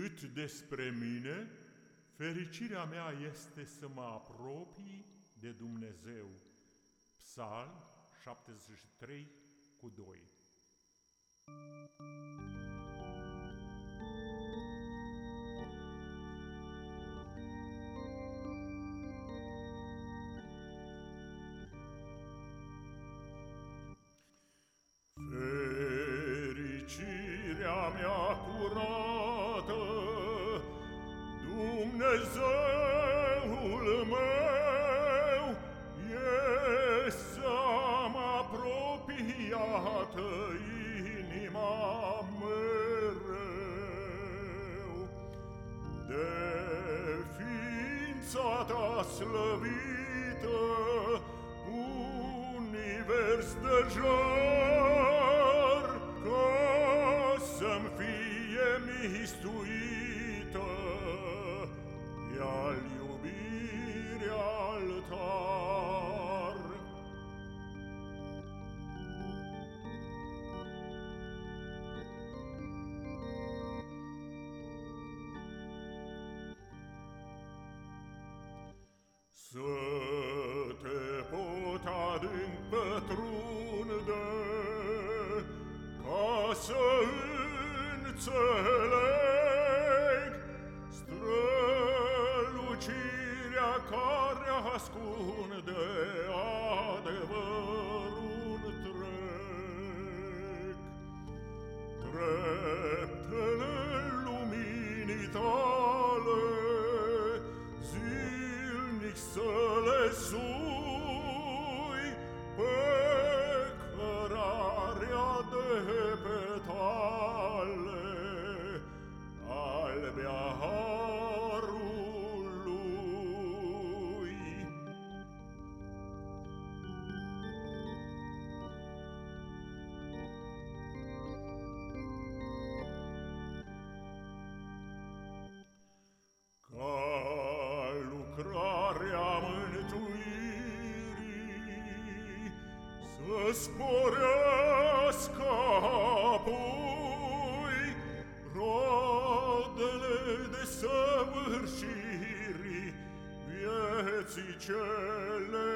Cât despre mine, fericirea mea este să mă apropii de Dumnezeu. Psalm 73 cu 2 Fericirea mea curată Dumnezeul meu e să am apropiată inima mereu. De ființa ta slăvită, univers de jar, fie mistuită al iubire altar. Să te pot adânc pătrunde ascunde adevărul întreg. Treptele luminii tale zilnic să le suri, lucrarea mântuirii să sporească apoi rodele de săvârșirii vieții cele